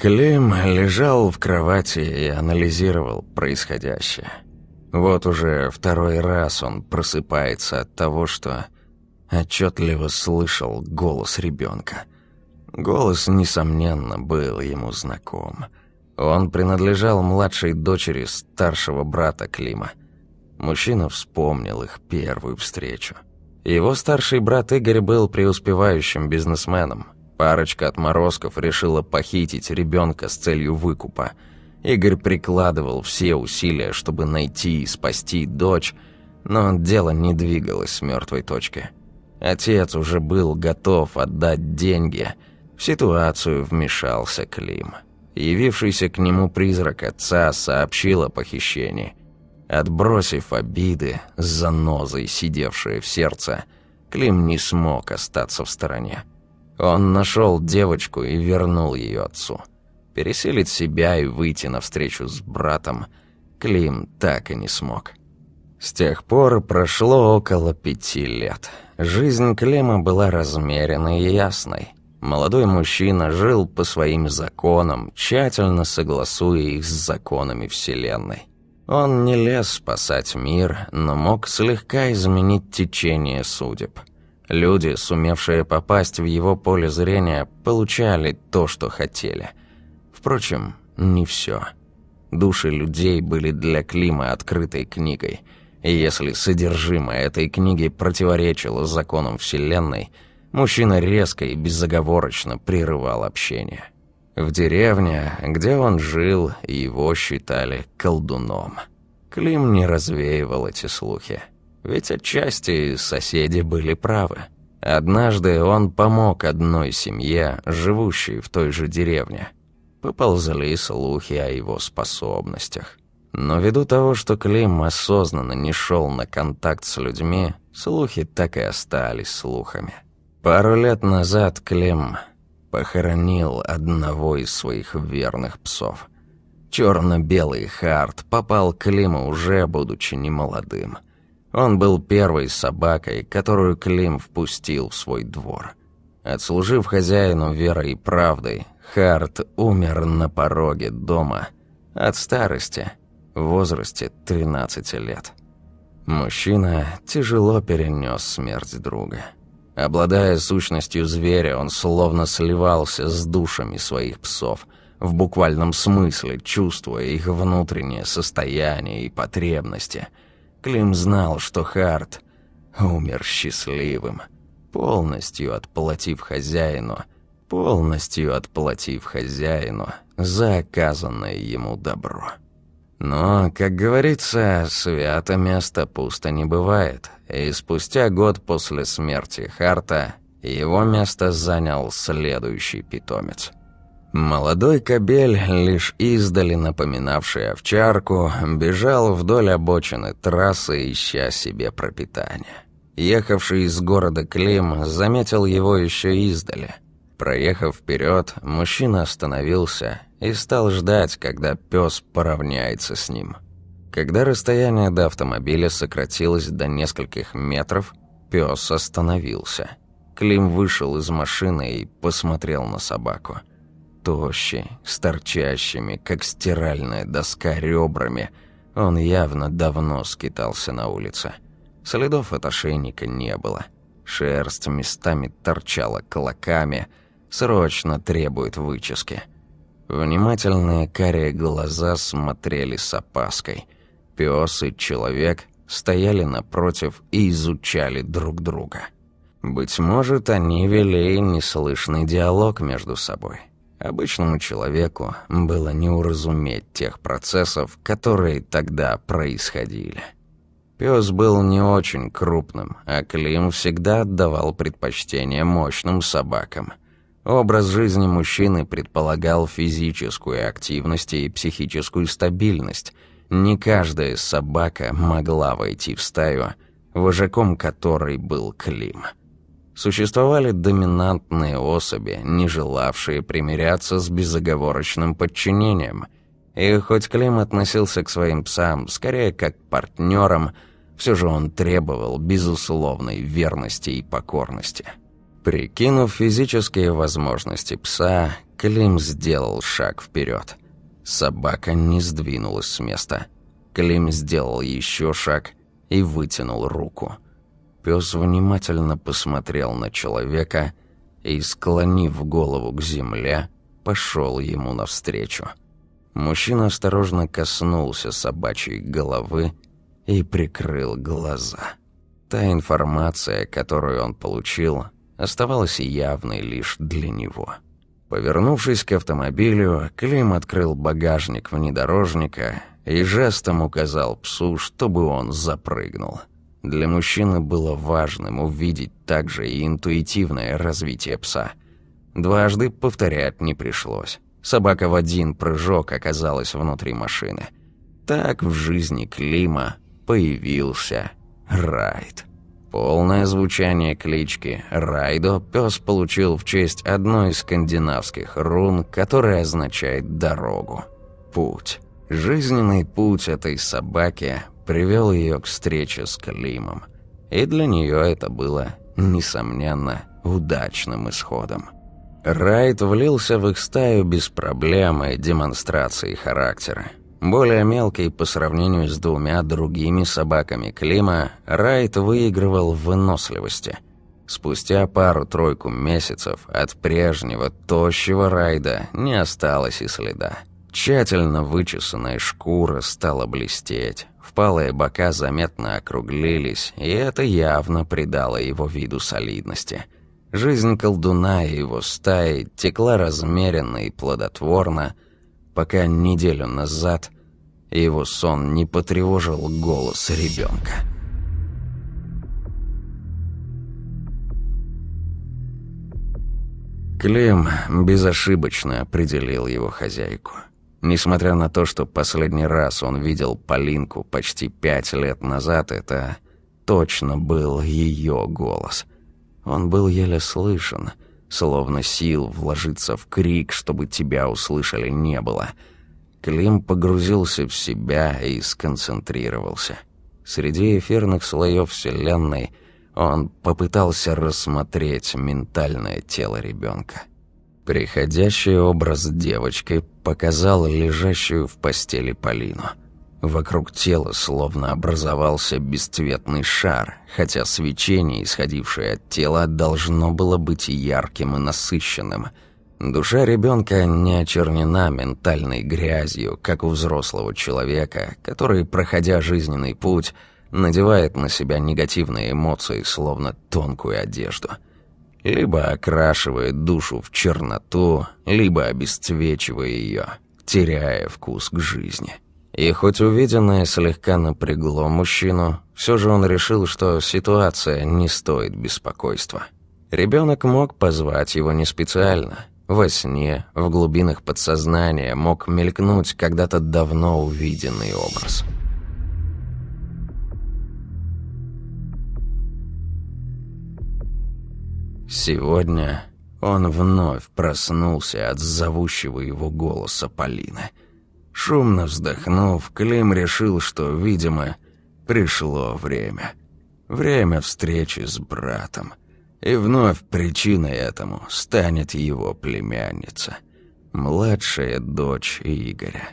Клим лежал в кровати и анализировал происходящее. Вот уже второй раз он просыпается от того, что отчетливо слышал голос ребенка. Голос, несомненно, был ему знаком. Он принадлежал младшей дочери старшего брата Клима. Мужчина вспомнил их первую встречу. Его старший брат Игорь был преуспевающим бизнесменом. Парочка отморозков решила похитить ребенка с целью выкупа. Игорь прикладывал все усилия, чтобы найти и спасти дочь, но дело не двигалось с мертвой точки. Отец уже был готов отдать деньги. В ситуацию вмешался Клим. Явившийся к нему призрак отца сообщил о похищении. Отбросив обиды, с занозой, сидевшие в сердце, Клим не смог остаться в стороне. Он нашел девочку и вернул ее отцу. Переселить себя и выйти навстречу с братом Клим так и не смог. С тех пор прошло около пяти лет. Жизнь Клима была размеренной и ясной. Молодой мужчина жил по своим законам, тщательно согласуя их с законами Вселенной. Он не лез спасать мир, но мог слегка изменить течение судеб. Люди, сумевшие попасть в его поле зрения, получали то, что хотели. Впрочем, не все. Души людей были для Клима открытой книгой – и если содержимое этой книги противоречило законам Вселенной, мужчина резко и безоговорочно прерывал общение. В деревне, где он жил, его считали колдуном. Клим не развеивал эти слухи. Ведь отчасти соседи были правы. Однажды он помог одной семье, живущей в той же деревне. Поползли слухи о его способностях. Но ввиду того, что Клим осознанно не шел на контакт с людьми, слухи так и остались слухами. Пару лет назад Клим похоронил одного из своих верных псов. Черно-белый Харт попал к Климу уже будучи немолодым. Он был первой собакой, которую Клим впустил в свой двор. Отслужив хозяину верой и правдой, Харт умер на пороге дома от старости – в возрасте 13 лет. Мужчина тяжело перенес смерть друга. Обладая сущностью зверя, он словно сливался с душами своих псов, в буквальном смысле чувствуя их внутреннее состояние и потребности. Клим знал, что Харт умер счастливым, полностью отплатив хозяину, полностью отплатив хозяину за оказанное ему добро. Но, как говорится, свято место пусто не бывает, и спустя год после смерти Харта его место занял следующий питомец. Молодой кобель, лишь издали напоминавший овчарку, бежал вдоль обочины трассы, ища себе пропитание. Ехавший из города Клим заметил его еще издали. Проехав вперед, мужчина остановился и стал ждать, когда пес поравняется с ним. Когда расстояние до автомобиля сократилось до нескольких метров, пес остановился. Клим вышел из машины и посмотрел на собаку. Тощий, с торчащими, как стиральная доска, ребрами, он явно давно скитался на улице. Следов от ошейника не было. Шерсть местами торчала клоками, срочно требует вычески. Внимательные карие глаза смотрели с опаской. Пес и человек стояли напротив и изучали друг друга. Быть может, они вели неслышный диалог между собой. Обычному человеку было не уразуметь тех процессов, которые тогда происходили. Пес был не очень крупным, а Клим всегда отдавал предпочтение мощным собакам. Образ жизни мужчины предполагал физическую активность и психическую стабильность. Не каждая собака могла войти в стаю, вожаком которой был Клим. Существовали доминантные особи, не желавшие примиряться с безоговорочным подчинением. И хоть Клим относился к своим псам скорее как к партнерам, все же он требовал безусловной верности и покорности. Прикинув физические возможности пса, Клим сделал шаг вперед. Собака не сдвинулась с места. Клим сделал еще шаг и вытянул руку. Пес внимательно посмотрел на человека и, склонив голову к земле, пошел ему навстречу. Мужчина осторожно коснулся собачьей головы и прикрыл глаза. Та информация, которую он получил, оставалась явной лишь для него. Повернувшись к автомобилю, Клим открыл багажник внедорожника и жестом указал псу, чтобы он запрыгнул. Для мужчины было важным увидеть также и интуитивное развитие пса. Дважды повторять не пришлось. Собака в один прыжок оказалась внутри машины. Так в жизни Клима появился Райд. Полное звучание клички Райдо пес получил в честь одной из скандинавских рун, которая означает «дорогу», «путь». Жизненный путь этой собаки привел ее к встрече с Климом. И для нее это было, несомненно, удачным исходом. Райд влился в их стаю без проблем и демонстрации характера. Более мелкий по сравнению с двумя другими собаками Клима, Райт выигрывал в выносливости. Спустя пару-тройку месяцев от прежнего тощего Райда не осталось и следа. Тщательно вычесанная шкура стала блестеть, впалые бока заметно округлились, и это явно придало его виду солидности. Жизнь колдуна и его стаи текла размеренно и плодотворно – пока неделю назад его сон не потревожил голос ребенка. Клим безошибочно определил его хозяйку. Несмотря на то, что последний раз он видел Полинку почти пять лет назад, это точно был ее голос. Он был еле слышен — Словно сил вложиться в крик, чтобы тебя услышали, не было. Клим погрузился в себя и сконцентрировался. Среди эфирных слоев Вселенной он попытался рассмотреть ментальное тело ребенка. Приходящий образ девочки показал лежащую в постели Полину – Вокруг тела словно образовался бесцветный шар, хотя свечение, исходившее от тела, должно было быть ярким и насыщенным. Душа ребенка не очернена ментальной грязью, как у взрослого человека, который, проходя жизненный путь, надевает на себя негативные эмоции, словно тонкую одежду. Либо окрашивает душу в черноту, либо обесцвечивая ее, теряя вкус к жизни. И хоть увиденное слегка напрягло мужчину, все же он решил, что ситуация не стоит беспокойства. Ребенок мог позвать его не специально. Во сне, в глубинах подсознания мог мелькнуть когда-то давно увиденный образ. Сегодня он вновь проснулся от зовущего его голоса Полины – Шумно вздохнув, Клим решил, что, видимо, пришло время. Время встречи с братом. И вновь причиной этому станет его племянница, младшая дочь Игоря.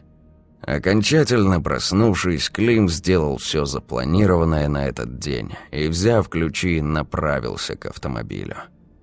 Окончательно проснувшись, Клим сделал все запланированное на этот день и, взяв ключи, направился к автомобилю.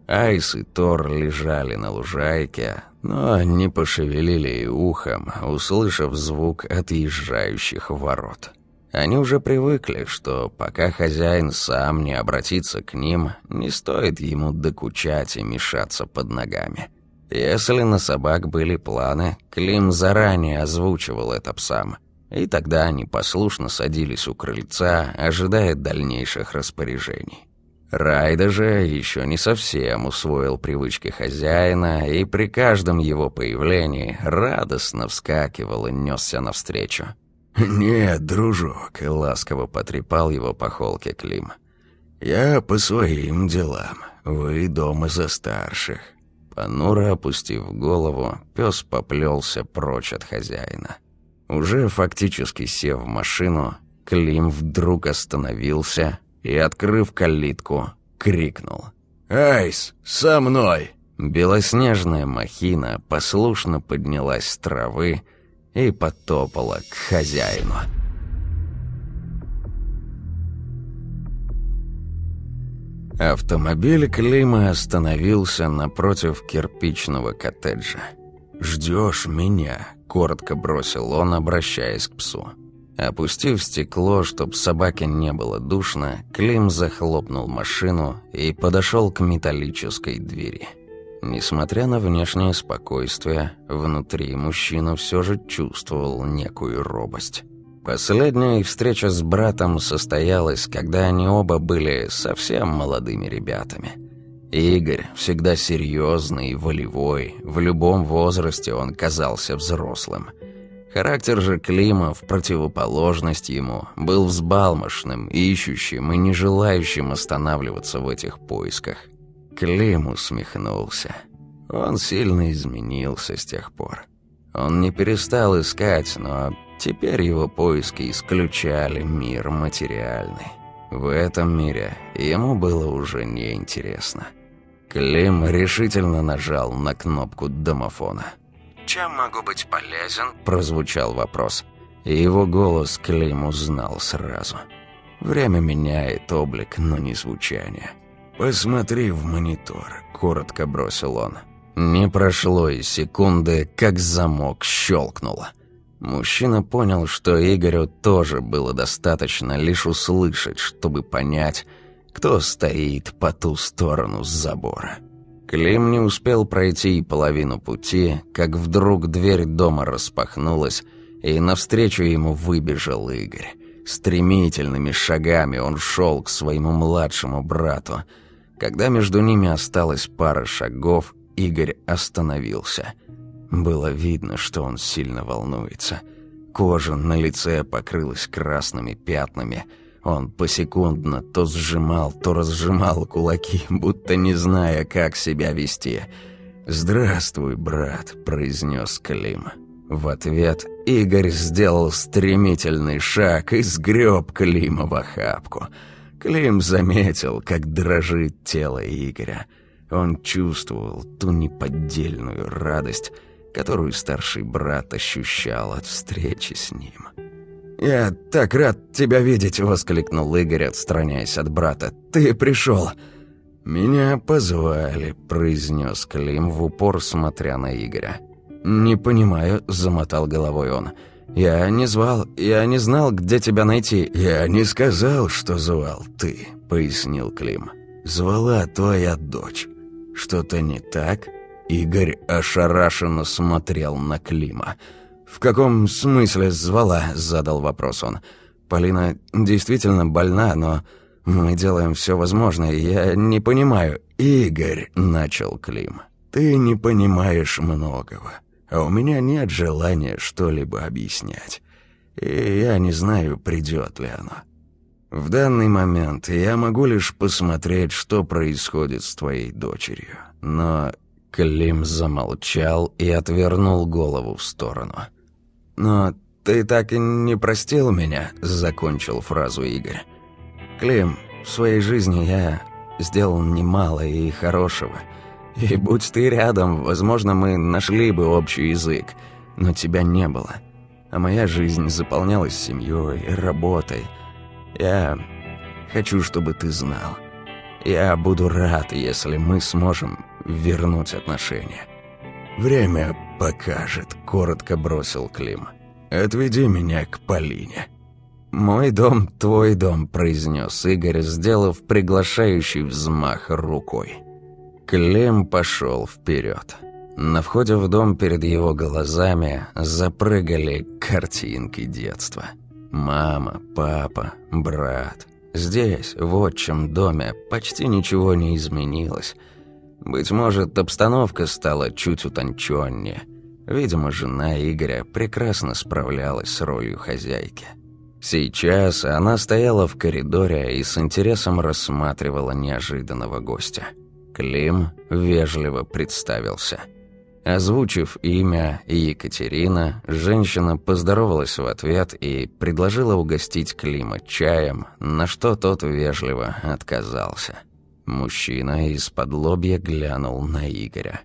Айс и Тор лежали на лужайке, но не пошевелили и ухом, услышав звук отъезжающих ворот. Они уже привыкли, что пока хозяин сам не обратится к ним, не стоит ему докучать и мешаться под ногами. Если на собак были планы, Клим заранее озвучивал это псам, и тогда они послушно садились у крыльца, ожидая дальнейших распоряжений. Райда же еще не совсем усвоил привычки хозяина, и при каждом его появлении радостно вскакивал и несся навстречу. «Нет, дружок», — ласково потрепал его по холке Клим. «Я по своим делам. Вы дома за старших». Понуро опустив голову, пес поплелся прочь от хозяина. Уже фактически сев в машину, Клим вдруг остановился и, открыв калитку, крикнул. «Айс, со мной! Белоснежная махина послушно поднялась с травы и потопала к хозяину. Автомобиль Клима остановился напротив кирпичного коттеджа. «Ждешь меня?» – коротко бросил он, обращаясь к псу. Опустив стекло, чтоб собаке не было душно, Клим захлопнул машину и подошел к металлической двери. Несмотря на внешнее спокойствие, внутри мужчина все же чувствовал некую робость. Последняя их встреча с братом состоялась, когда они оба были совсем молодыми ребятами. Игорь, всегда серьезный и волевой, в любом возрасте он казался взрослым. Характер же Клима, в противоположность ему, был взбалмошным, ищущим и не желающим останавливаться в этих поисках. Клим усмехнулся. Он сильно изменился с тех пор. Он не перестал искать, но Теперь его поиски исключали мир материальный. В этом мире ему было уже неинтересно. Клим решительно нажал на кнопку домофона. «Чем могу быть полезен?» – прозвучал вопрос. И его голос Клим узнал сразу. Время меняет облик, но не звучание. «Посмотри в монитор», – коротко бросил он. Не прошло и секунды, как замок щелкнуло. Мужчина понял, что Игорю тоже было достаточно лишь услышать, чтобы понять, кто стоит по ту сторону забора. Клим не успел пройти и половину пути, как вдруг дверь дома распахнулась, и навстречу ему выбежал Игорь. Стремительными шагами он шел к своему младшему брату. Когда между ними осталась пара шагов, Игорь остановился – было видно, что он сильно волнуется. Кожа на лице покрылась красными пятнами. Он посекундно то сжимал, то разжимал кулаки, будто не зная, как себя вести. «Здравствуй, брат», — произнес Клим. В ответ Игорь сделал стремительный шаг и сгреб Клима в охапку. Клим заметил, как дрожит тело Игоря. Он чувствовал ту неподдельную радость, которую старший брат ощущал от встречи с ним. «Я так рад тебя видеть!» — воскликнул Игорь, отстраняясь от брата. «Ты пришел!» «Меня позвали», — произнес Клим в упор, смотря на Игоря. «Не понимаю», — замотал головой он. «Я не звал, я не знал, где тебя найти». «Я не сказал, что звал ты», — пояснил Клим. «Звала твоя дочь. Что-то не так?» Игорь ошарашенно смотрел на Клима. «В каком смысле звала?» – задал вопрос он. «Полина действительно больна, но мы делаем все возможное, я не понимаю». «Игорь», – начал Клим, – «ты не понимаешь многого, а у меня нет желания что-либо объяснять. И я не знаю, придет ли оно. В данный момент я могу лишь посмотреть, что происходит с твоей дочерью, но Клим замолчал и отвернул голову в сторону. «Но ты так и не простил меня», — закончил фразу Игорь. «Клим, в своей жизни я сделал немало и хорошего. И будь ты рядом, возможно, мы нашли бы общий язык, но тебя не было. А моя жизнь заполнялась семьей, работой. Я хочу, чтобы ты знал. Я буду рад, если мы сможем вернуть отношения. «Время покажет», — коротко бросил Клим. «Отведи меня к Полине». «Мой дом, твой дом», — произнес Игорь, сделав приглашающий взмах рукой. Клим пошел вперед. На входе в дом перед его глазами запрыгали картинки детства. Мама, папа, брат. Здесь, в отчим доме, почти ничего не изменилось — быть может, обстановка стала чуть утонченнее. Видимо, жена Игоря прекрасно справлялась с ролью хозяйки. Сейчас она стояла в коридоре и с интересом рассматривала неожиданного гостя. Клим вежливо представился. Озвучив имя Екатерина, женщина поздоровалась в ответ и предложила угостить Клима чаем, на что тот вежливо отказался. Мужчина из-под лобья глянул на Игоря.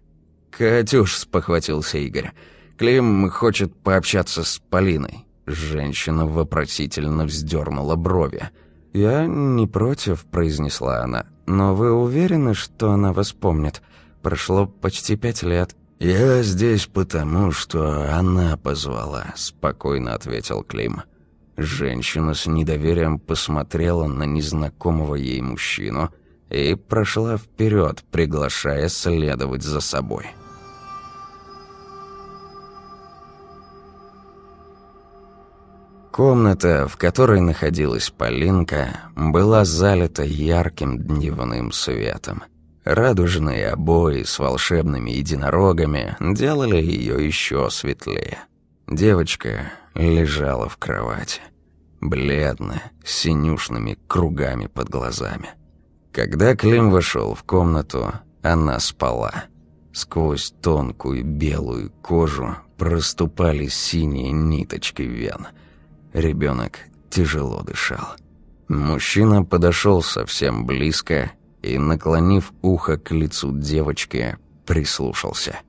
«Катюш», — спохватился Игорь, — «Клим хочет пообщаться с Полиной». Женщина вопросительно вздернула брови. «Я не против», — произнесла она. «Но вы уверены, что она вас помнит? Прошло почти пять лет». «Я здесь потому, что она позвала», — спокойно ответил Клим. Женщина с недоверием посмотрела на незнакомого ей мужчину и прошла вперед, приглашая следовать за собой. Комната, в которой находилась Полинка, была залита ярким дневным светом. Радужные обои с волшебными единорогами делали ее еще светлее. Девочка лежала в кровати, бледная, с синюшными кругами под глазами. Когда Клим вошел в комнату, она спала. Сквозь тонкую белую кожу проступали синие ниточки вен. Ребенок тяжело дышал. Мужчина подошел совсем близко и, наклонив ухо к лицу девочки, прислушался.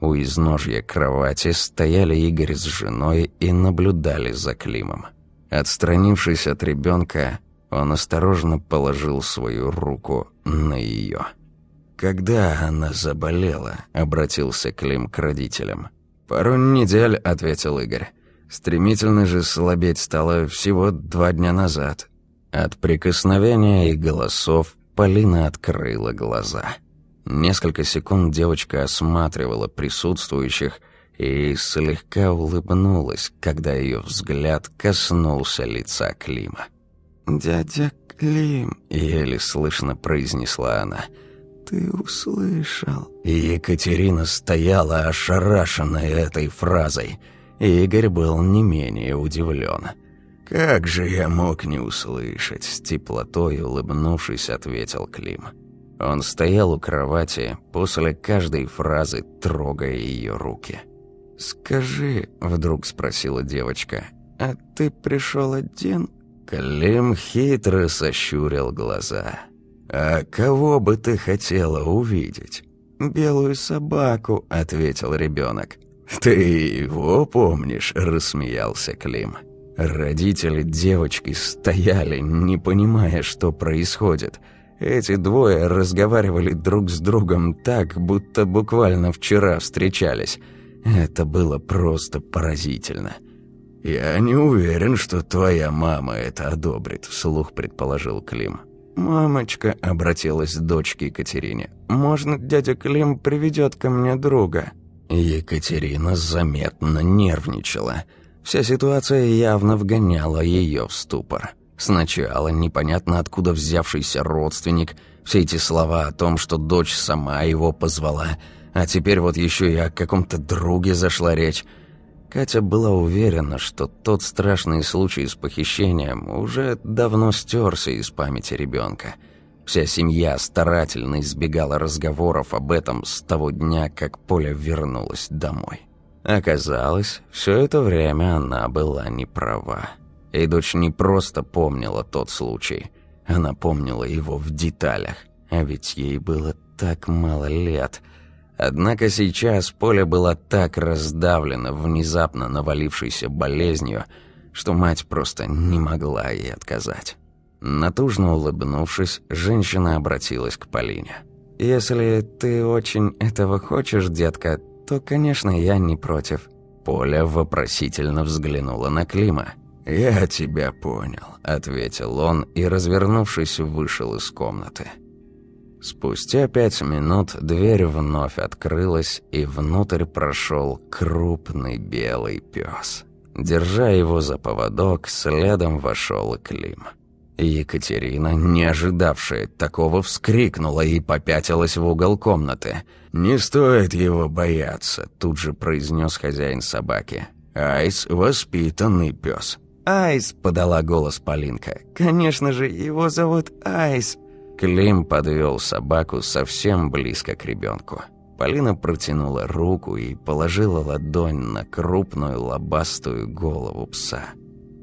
У изножья кровати стояли Игорь с женой и наблюдали за Климом. Отстранившись от ребенка, он осторожно положил свою руку на ее. «Когда она заболела?» — обратился Клим к родителям. «Пару недель», — ответил Игорь. «Стремительно же слабеть стало всего два дня назад». От прикосновения и голосов Полина открыла глаза. Несколько секунд девочка осматривала присутствующих и слегка улыбнулась, когда ее взгляд коснулся лица Клима. «Дядя Клим», — еле слышно произнесла она, — «ты услышал». Екатерина стояла ошарашенная этой фразой. Игорь был не менее удивлен. «Как же я мог не услышать?» С теплотой улыбнувшись, ответил Клим. Он стоял у кровати, после каждой фразы трогая ее руки. «Скажи», — вдруг спросила девочка, — «а ты пришел один?» Клим хитро сощурил глаза. «А кого бы ты хотела увидеть?» «Белую собаку», — ответил ребенок. «Ты его помнишь?» — рассмеялся Клим. Родители девочки стояли, не понимая, что происходит. Эти двое разговаривали друг с другом так, будто буквально вчера встречались. Это было просто поразительно. «Я не уверен, что твоя мама это одобрит», — вслух предположил Клим. «Мамочка», — обратилась к дочке Екатерине, — «можно дядя Клим приведет ко мне друга?» Екатерина заметно нервничала — Вся ситуация явно вгоняла ее в ступор. Сначала непонятно откуда взявшийся родственник, все эти слова о том, что дочь сама его позвала, а теперь вот еще и о каком-то друге зашла речь. Катя была уверена, что тот страшный случай с похищением уже давно стерся из памяти ребенка. Вся семья старательно избегала разговоров об этом с того дня, как Поля вернулась домой. Оказалось, все это время она была не права. И дочь не просто помнила тот случай, она помнила его в деталях, а ведь ей было так мало лет. Однако сейчас Поля была так раздавлена внезапно навалившейся болезнью, что мать просто не могла ей отказать. Натужно улыбнувшись, женщина обратилась к Полине. «Если ты очень этого хочешь, детка, то, конечно, я не против». Поля вопросительно взглянула на Клима. «Я тебя понял», — ответил он и, развернувшись, вышел из комнаты. Спустя пять минут дверь вновь открылась, и внутрь прошел крупный белый пес. Держа его за поводок, следом вошел Клим. Екатерина, не ожидавшая такого, вскрикнула и попятилась в угол комнаты. «Не стоит его бояться», — тут же произнес хозяин собаки. «Айс — воспитанный пес». «Айс», — подала голос Полинка. «Конечно же, его зовут Айс». Клим подвел собаку совсем близко к ребенку. Полина протянула руку и положила ладонь на крупную лобастую голову пса.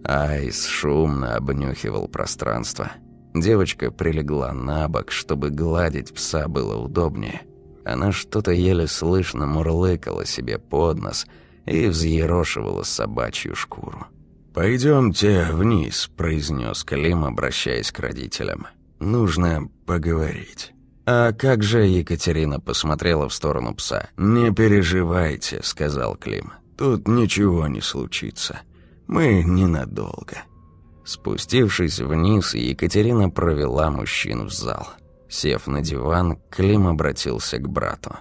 Айс шумно обнюхивал пространство. Девочка прилегла на бок, чтобы гладить пса было удобнее. Она что-то еле слышно мурлыкала себе под нос и взъерошивала собачью шкуру. «Пойдемте вниз», — произнес Клим, обращаясь к родителям. «Нужно поговорить». «А как же Екатерина посмотрела в сторону пса?» «Не переживайте», — сказал Клим. «Тут ничего не случится. Мы ненадолго». Спустившись вниз, Екатерина провела мужчин в зал. Сев на диван, Клим обратился к брату.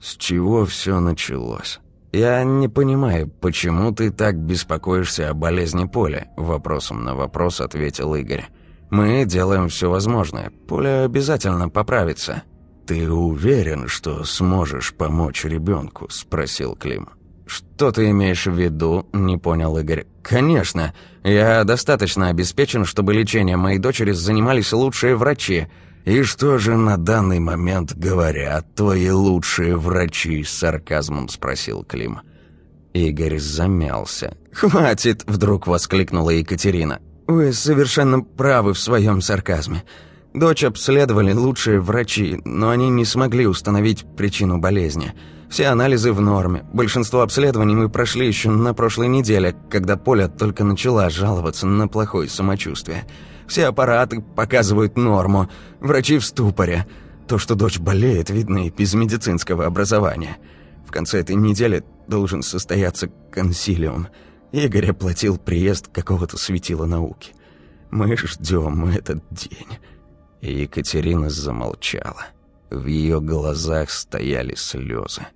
«С чего все началось?» «Я не понимаю, почему ты так беспокоишься о болезни Поля?» Вопросом на вопрос ответил Игорь. Мы делаем все возможное. Поля обязательно поправится». «Ты уверен, что сможешь помочь ребенку?» – спросил Клим. «Что ты имеешь в виду?» – не понял Игорь. «Конечно. Я достаточно обеспечен, чтобы лечением моей дочери занимались лучшие врачи». «И что же на данный момент говорят твои лучшие врачи?» – с сарказмом спросил Клим. Игорь замялся. «Хватит!» – вдруг воскликнула Екатерина. Вы совершенно правы в своем сарказме. Дочь обследовали лучшие врачи, но они не смогли установить причину болезни. Все анализы в норме. Большинство обследований мы прошли еще на прошлой неделе, когда Поля только начала жаловаться на плохое самочувствие. Все аппараты показывают норму. Врачи в ступоре. То, что дочь болеет, видно и без медицинского образования. В конце этой недели должен состояться консилиум – Игорь оплатил приезд какого-то светила науки. Мы ждем этот день». Екатерина замолчала. В ее глазах стояли слезы.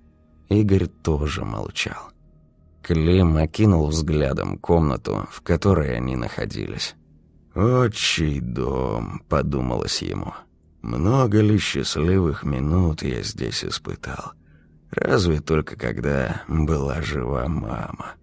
Игорь тоже молчал. Клим окинул взглядом комнату, в которой они находились. «Отчий дом», — подумалось ему. «Много ли счастливых минут я здесь испытал? Разве только когда была жива мама».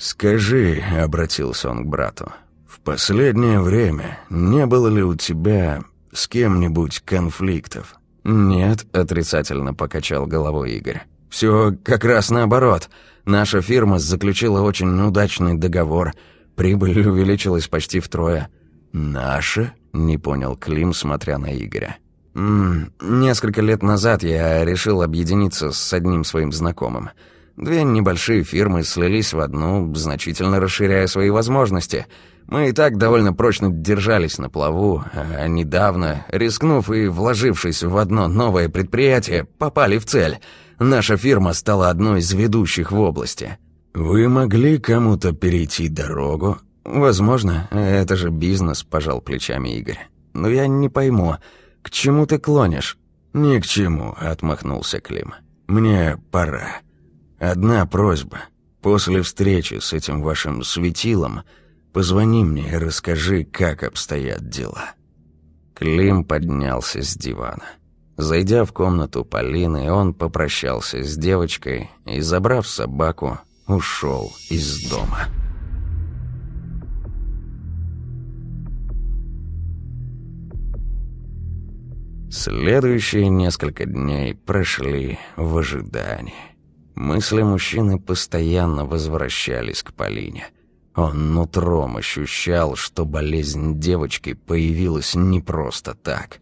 «Скажи», — обратился он к брату, — «в последнее время не было ли у тебя с кем-нибудь конфликтов?» «Нет», — отрицательно покачал головой Игорь. «Все как раз наоборот. Наша фирма заключила очень удачный договор. Прибыль увеличилась почти втрое». «Наша?» — не понял Клим, смотря на Игоря. «М -м, «Несколько лет назад я решил объединиться с одним своим знакомым». Две небольшие фирмы слились в одну, значительно расширяя свои возможности. Мы и так довольно прочно держались на плаву, а недавно, рискнув и вложившись в одно новое предприятие, попали в цель. Наша фирма стала одной из ведущих в области. «Вы могли кому-то перейти дорогу?» «Возможно, это же бизнес», – пожал плечами Игорь. «Но я не пойму, к чему ты клонишь?» «Ни к чему», – отмахнулся Клим. «Мне пора». Одна просьба. После встречи с этим вашим светилом позвони мне и расскажи, как обстоят дела». Клим поднялся с дивана. Зайдя в комнату Полины, он попрощался с девочкой и, забрав собаку, ушел из дома. Следующие несколько дней прошли в ожидании. Мысли мужчины постоянно возвращались к Полине. Он нутром ощущал, что болезнь девочки появилась не просто так,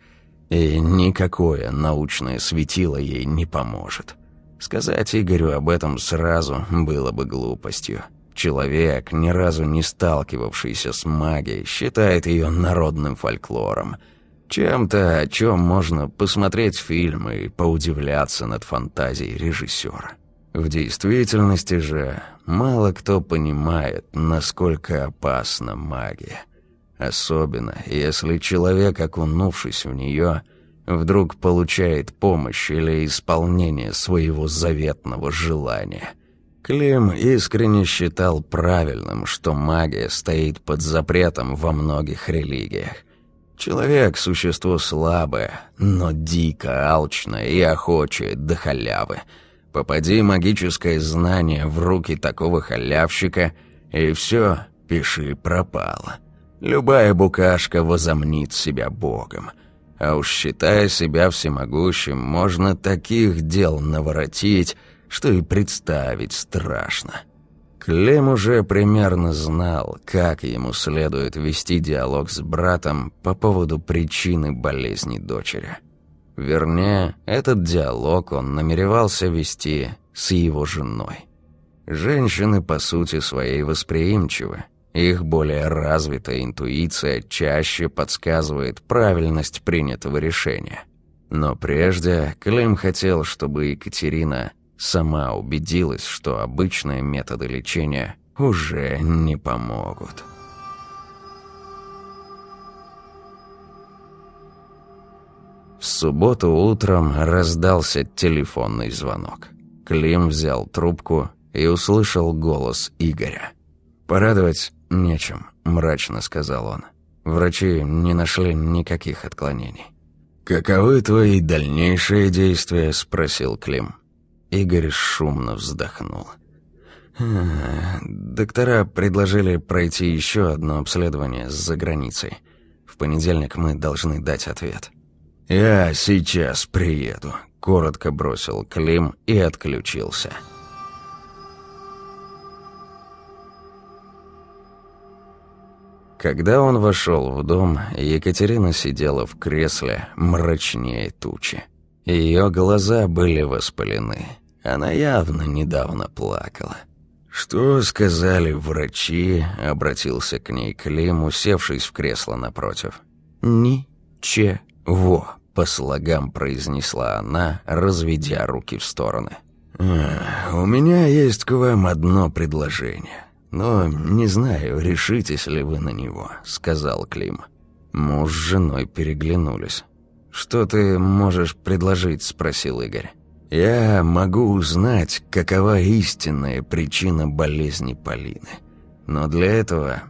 и никакое научное светило ей не поможет. Сказать Игорю об этом сразу было бы глупостью. Человек, ни разу не сталкивавшийся с магией, считает ее народным фольклором. Чем-то, о чем можно посмотреть фильмы и поудивляться над фантазией режиссера. В действительности же мало кто понимает, насколько опасна магия. Особенно, если человек, окунувшись в нее, вдруг получает помощь или исполнение своего заветного желания. Клим искренне считал правильным, что магия стоит под запретом во многих религиях. Человек – существо слабое, но дико алчное и охочее до халявы – Попади магическое знание в руки такого халявщика, и все, пиши пропало. Любая букашка возомнит себя богом. А уж считая себя всемогущим, можно таких дел наворотить, что и представить страшно. Клим уже примерно знал, как ему следует вести диалог с братом по поводу причины болезни дочери. Вернее, этот диалог он намеревался вести с его женой. Женщины, по сути своей, восприимчивы. Их более развитая интуиция чаще подсказывает правильность принятого решения. Но прежде Клим хотел, чтобы Екатерина сама убедилась, что обычные методы лечения уже не помогут. В субботу утром раздался телефонный звонок. Клим взял трубку и услышал голос Игоря. «Порадовать нечем», — мрачно сказал он. Врачи не нашли никаких отклонений. «Каковы твои дальнейшие действия?» — спросил Клим. Игорь шумно вздохнул. «Доктора предложили пройти еще одно обследование за границей. В понедельник мы должны дать ответ». «Я сейчас приеду», — коротко бросил Клим и отключился. Когда он вошел в дом, Екатерина сидела в кресле, мрачнее тучи. Ее глаза были воспалены. Она явно недавно плакала. «Что сказали врачи?» — обратился к ней Клим, усевшись в кресло напротив. «Ни-че-во» по слогам произнесла она, разведя руки в стороны. «У меня есть к вам одно предложение, но не знаю, решитесь ли вы на него», — сказал Клим. Муж с женой переглянулись. «Что ты можешь предложить?» — спросил Игорь. «Я могу узнать, какова истинная причина болезни Полины. Но для этого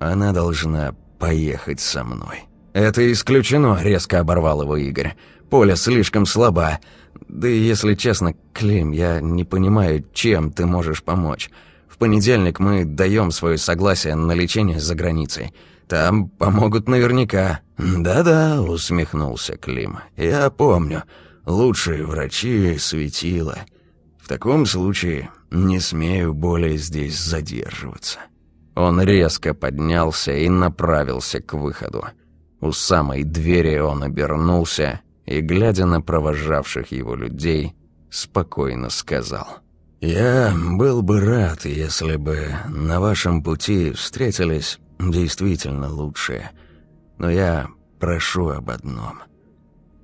она должна поехать со мной». «Это исключено», — резко оборвал его Игорь. «Поля слишком слаба. Да и если честно, Клим, я не понимаю, чем ты можешь помочь. В понедельник мы даем свое согласие на лечение за границей. Там помогут наверняка». «Да-да», — усмехнулся Клим. «Я помню. Лучшие врачи светило. В таком случае не смею более здесь задерживаться». Он резко поднялся и направился к выходу. У самой двери он обернулся и, глядя на провожавших его людей, спокойно сказал. «Я был бы рад, если бы на вашем пути встретились действительно лучшие. Но я прошу об одном.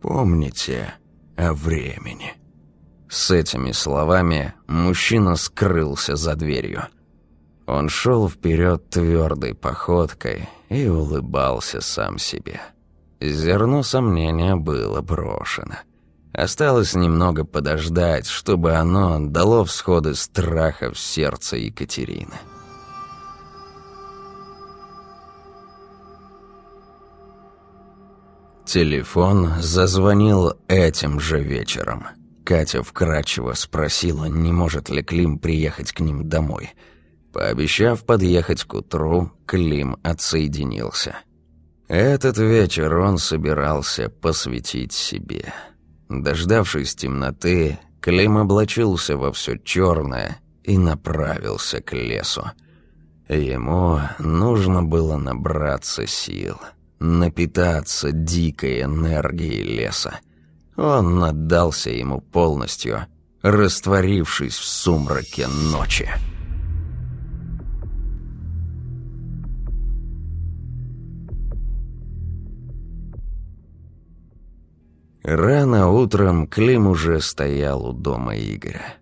Помните о времени». С этими словами мужчина скрылся за дверью. Он шел вперед твердой походкой и улыбался сам себе. Зерно сомнения было брошено. Осталось немного подождать, чтобы оно дало всходы страха в сердце Екатерины. Телефон зазвонил этим же вечером. Катя вкратчиво спросила, не может ли Клим приехать к ним домой – Пообещав подъехать к утру, Клим отсоединился. Этот вечер он собирался посвятить себе. Дождавшись темноты, Клим облачился во все черное и направился к лесу. Ему нужно было набраться сил, напитаться дикой энергией леса. Он отдался ему полностью, растворившись в сумраке ночи. Рано утром Клим уже стоял у дома Игоря.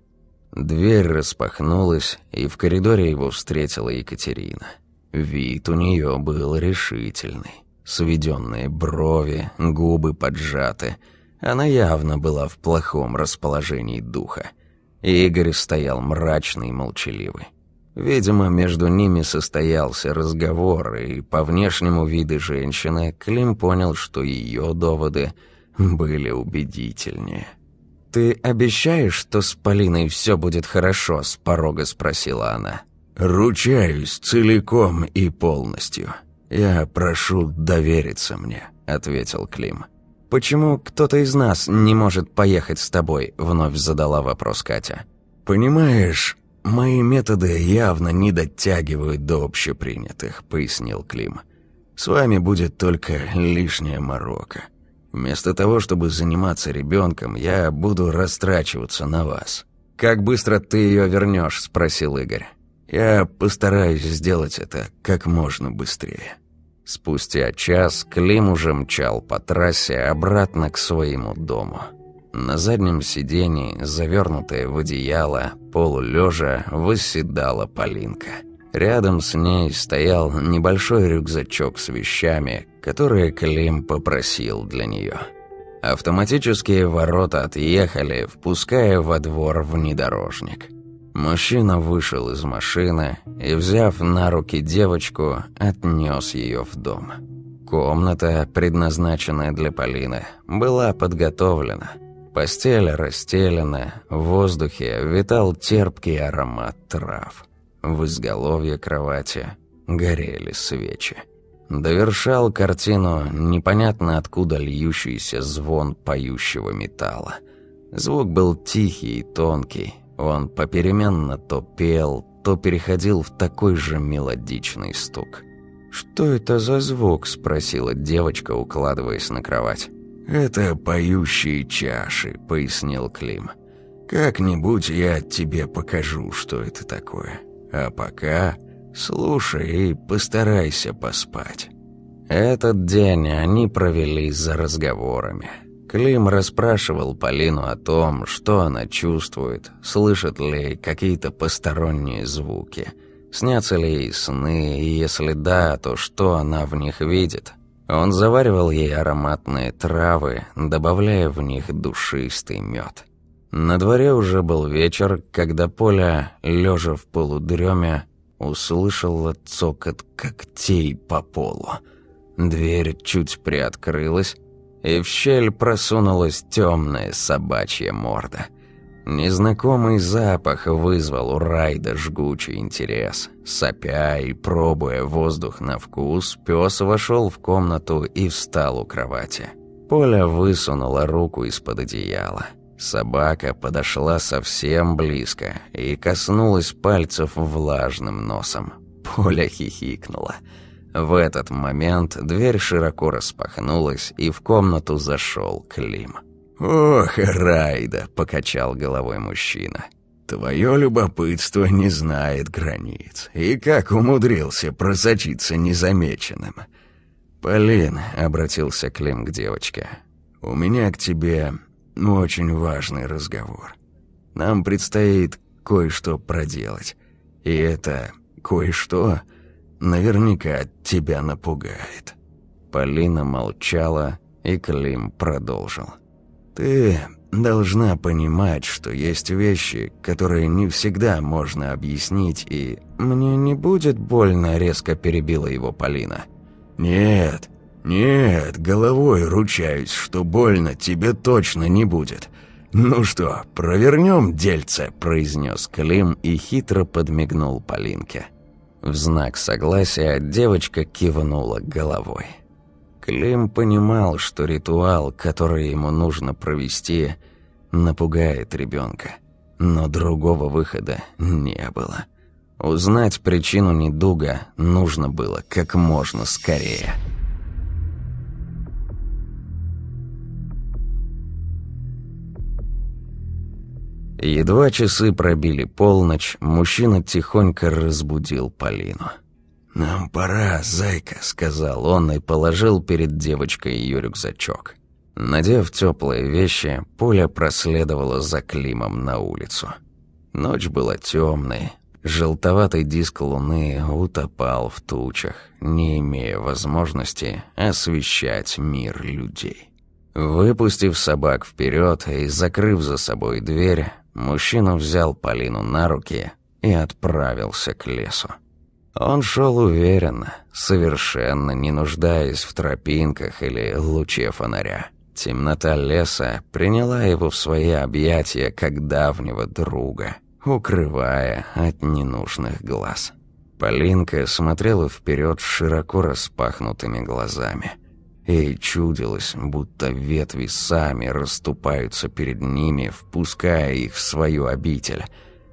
Дверь распахнулась, и в коридоре его встретила Екатерина. Вид у нее был решительный. Сведенные брови, губы поджаты. Она явно была в плохом расположении духа. Игорь стоял мрачный и молчаливый. Видимо, между ними состоялся разговор, и по внешнему виду женщины Клим понял, что ее доводы – были убедительнее. «Ты обещаешь, что с Полиной все будет хорошо?» – с порога спросила она. «Ручаюсь целиком и полностью. Я прошу довериться мне», – ответил Клим. «Почему кто-то из нас не может поехать с тобой?» – вновь задала вопрос Катя. «Понимаешь, мои методы явно не дотягивают до общепринятых», — пояснил Клим. «С вами будет только лишняя морока. Вместо того, чтобы заниматься ребенком, я буду растрачиваться на вас». «Как быстро ты ее вернешь?» — спросил Игорь. «Я постараюсь сделать это как можно быстрее». Спустя час Клим уже мчал по трассе обратно к своему дому. На заднем сидении, завернутая в одеяло, полулежа, восседала Полинка. Рядом с ней стоял небольшой рюкзачок с вещами, которые Клим попросил для нее. Автоматические ворота отъехали, впуская во двор внедорожник. Мужчина вышел из машины и, взяв на руки девочку, отнес ее в дом. Комната, предназначенная для Полины, была подготовлена. Постель расстелена, в воздухе витал терпкий аромат трав. В изголовье кровати горели свечи. Довершал картину непонятно откуда льющийся звон поющего металла. Звук был тихий и тонкий, он попеременно то пел, то переходил в такой же мелодичный стук. «Что это за звук?» – спросила девочка, укладываясь на кровать. «Это поющие чаши», – пояснил Клим. «Как-нибудь я тебе покажу, что это такое. А пока слушай и постарайся поспать». Этот день они провели за разговорами. Клим расспрашивал Полину о том, что она чувствует, слышит ли какие-то посторонние звуки, снятся ли ей сны, и если да, то что она в них видит. Он заваривал ей ароматные травы, добавляя в них душистый мед. На дворе уже был вечер, когда Поля, лежа в полудреме, услышала цокот когтей по полу. Дверь чуть приоткрылась, и в щель просунулась темная собачья морда. Незнакомый запах вызвал у Райда жгучий интерес. Сопя и пробуя воздух на вкус, пес вошел в комнату и встал у кровати. Поля высунула руку из-под одеяла. Собака подошла совсем близко и коснулась пальцев влажным носом. Поля хихикнула. В этот момент дверь широко распахнулась, и в комнату зашел Клим. «Ох, Райда!» – покачал головой мужчина. «Твое любопытство не знает границ. И как умудрился просочиться незамеченным?» «Полин», — обратился Клим к девочке, — «у меня к тебе очень важный разговор. Нам предстоит кое-что проделать. И это кое-что наверняка тебя напугает». Полина молчала, и Клим продолжил. «Ты должна понимать, что есть вещи, которые не всегда можно объяснить, и...» «Мне не будет больно», — резко перебила его Полина. «Нет, нет, головой ручаюсь, что больно тебе точно не будет. Ну что, провернем дельце», — произнес Клим и хитро подмигнул Полинке. В знак согласия девочка кивнула головой. Клим понимал, что ритуал, который ему нужно провести, напугает ребенка. Но другого выхода не было. Узнать причину недуга нужно было как можно скорее. Едва часы пробили полночь, мужчина тихонько разбудил Полину. «Нам пора, зайка», — сказал он и положил перед девочкой ее рюкзачок. Надев теплые вещи, Поля проследовала за Климом на улицу. Ночь была темной, желтоватый диск луны утопал в тучах, не имея возможности освещать мир людей. Выпустив собак вперед и закрыв за собой дверь, Мужчина взял Полину на руки и отправился к лесу. Он шел уверенно, совершенно не нуждаясь в тропинках или луче фонаря. Темнота леса приняла его в свои объятия как давнего друга, укрывая от ненужных глаз. Полинка смотрела вперед широко распахнутыми глазами. Ей чудилось, будто ветви сами расступаются перед ними, впуская их в свою обитель.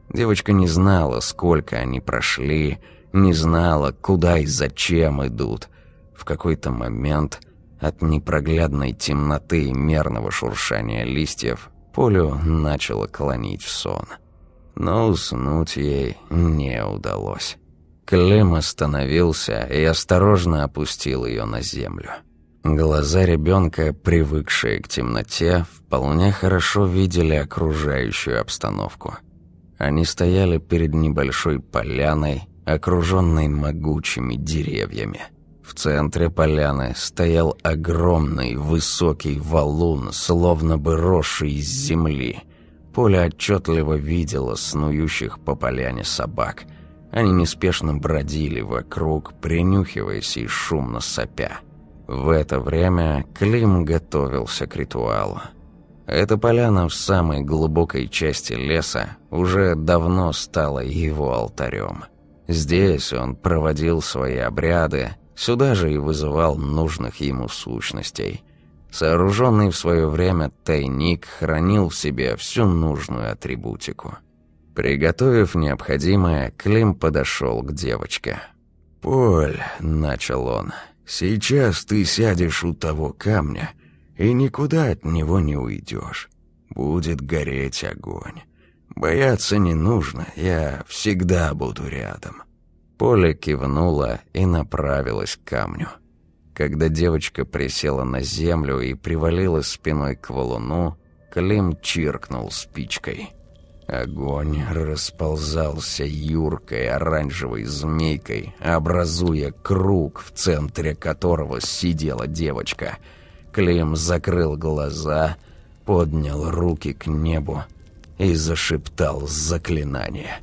Девочка не знала, сколько они прошли, не знала, куда и зачем идут. В какой-то момент от непроглядной темноты и мерного шуршания листьев Полю начало клонить в сон. Но уснуть ей не удалось. Клим остановился и осторожно опустил ее на землю. Глаза ребенка, привыкшие к темноте, вполне хорошо видели окружающую обстановку. Они стояли перед небольшой поляной, окруженной могучими деревьями. В центре поляны стоял огромный высокий валун, словно бы росший из земли. Поле отчетливо видела снующих по поляне собак. Они неспешно бродили вокруг, принюхиваясь и шумно сопя. В это время Клим готовился к ритуалу. Эта поляна в самой глубокой части леса уже давно стала его алтарем. Здесь он проводил свои обряды, сюда же и вызывал нужных ему сущностей. Сооруженный в свое время тайник хранил в себе всю нужную атрибутику. Приготовив необходимое, Клим подошел к девочке. «Поль», — начал он, — «сейчас ты сядешь у того камня и никуда от него не уйдешь. Будет гореть огонь. Бояться не нужно, я всегда буду рядом». Поля кивнула и направилась к камню. Когда девочка присела на землю и привалилась спиной к валуну, Клим чиркнул спичкой. Огонь расползался юркой оранжевой змейкой, образуя круг, в центре которого сидела девочка — Клим закрыл глаза, поднял руки к небу и зашептал заклинание.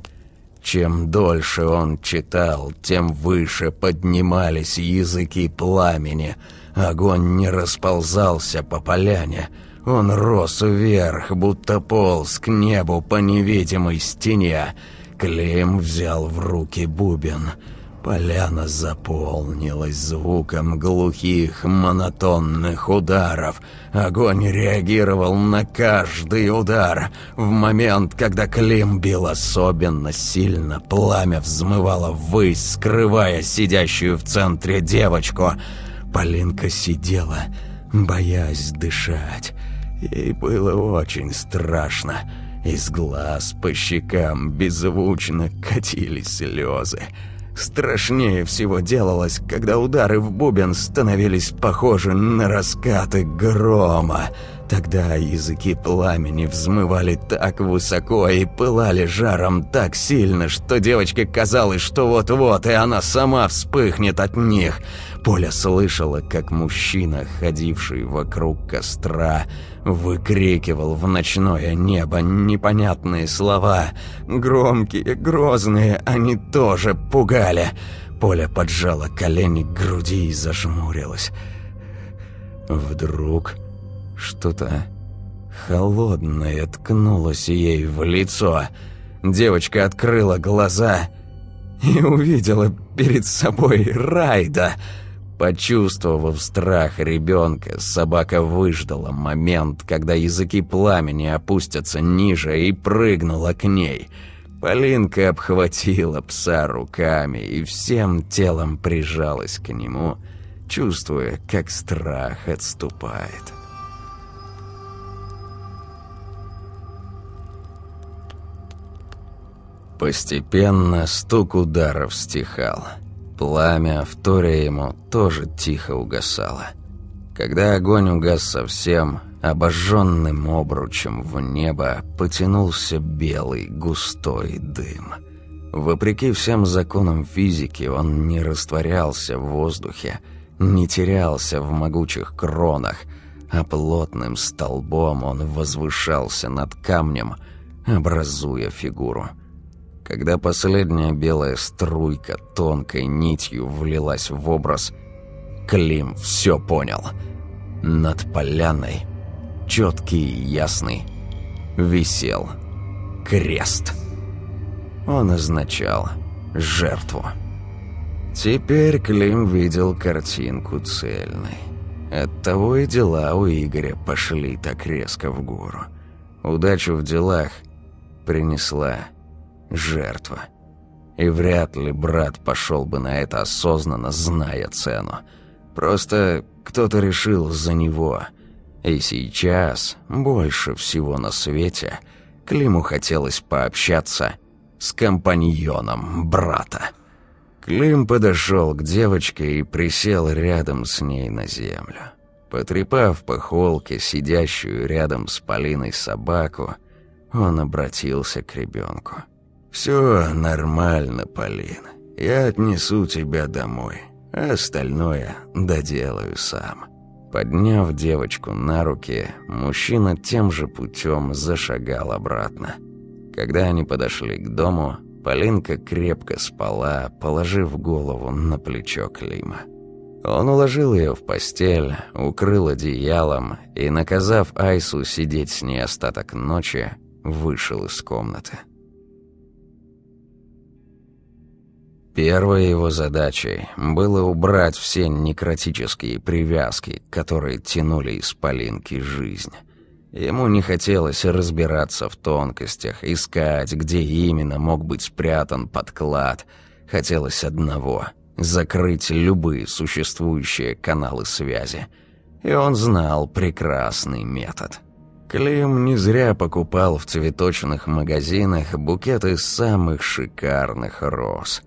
Чем дольше он читал, тем выше поднимались языки пламени. Огонь не расползался по поляне. Он рос вверх, будто полз к небу по невидимой стене. Клим взял в руки бубен — Поляна заполнилась звуком глухих, монотонных ударов. Огонь реагировал на каждый удар. В момент, когда Клим бил особенно сильно, пламя взмывало ввысь, скрывая сидящую в центре девочку. Полинка сидела, боясь дышать. Ей было очень страшно. Из глаз по щекам беззвучно катились слезы. Страшнее всего делалось, когда удары в бубен становились похожи на раскаты грома. Тогда языки пламени взмывали так высоко и пылали жаром так сильно, что девочке казалось, что вот-вот и она сама вспыхнет от них. Поля слышала, как мужчина, ходивший вокруг костра, выкрикивал в ночное небо непонятные слова. Громкие, грозные, они тоже пугали. Поля поджала колени к груди и зажмурилась. Вдруг что-то холодное ткнулось ей в лицо. Девочка открыла глаза и увидела перед собой Райда — Почувствовав страх ребенка, собака выждала момент, когда языки пламени опустятся ниже и прыгнула к ней. Полинка обхватила пса руками и всем телом прижалась к нему, чувствуя, как страх отступает. Постепенно стук ударов стихал. Пламя, вторя ему, тоже тихо угасало. Когда огонь угас совсем, обожженным обручем в небо потянулся белый густой дым. Вопреки всем законам физики, он не растворялся в воздухе, не терялся в могучих кронах, а плотным столбом он возвышался над камнем, образуя фигуру – когда последняя белая струйка тонкой нитью влилась в образ, Клим все понял. Над поляной, четкий и ясный, висел крест. Он означал жертву. Теперь Клим видел картинку цельной. Оттого и дела у Игоря пошли так резко в гору. Удачу в делах принесла жертва. И вряд ли брат пошел бы на это осознанно, зная цену. Просто кто-то решил за него. И сейчас, больше всего на свете, Климу хотелось пообщаться с компаньоном брата. Клим подошел к девочке и присел рядом с ней на землю. Потрепав по холке сидящую рядом с Полиной собаку, он обратился к ребенку. «Все нормально, Полина. Я отнесу тебя домой, а остальное доделаю сам». Подняв девочку на руки, мужчина тем же путем зашагал обратно. Когда они подошли к дому, Полинка крепко спала, положив голову на плечо Клима. Он уложил ее в постель, укрыл одеялом и, наказав Айсу сидеть с ней остаток ночи, вышел из комнаты. Первой его задачей было убрать все некротические привязки, которые тянули из Полинки жизнь. Ему не хотелось разбираться в тонкостях, искать, где именно мог быть спрятан подклад. Хотелось одного — закрыть любые существующие каналы связи. И он знал прекрасный метод. Клим не зря покупал в цветочных магазинах букеты самых шикарных роз —